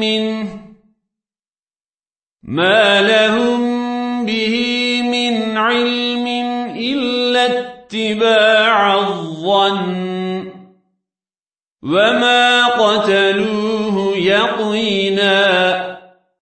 منه. ما لهم به من علم إلا اتباع الظن. وما قتلوه يقيناً.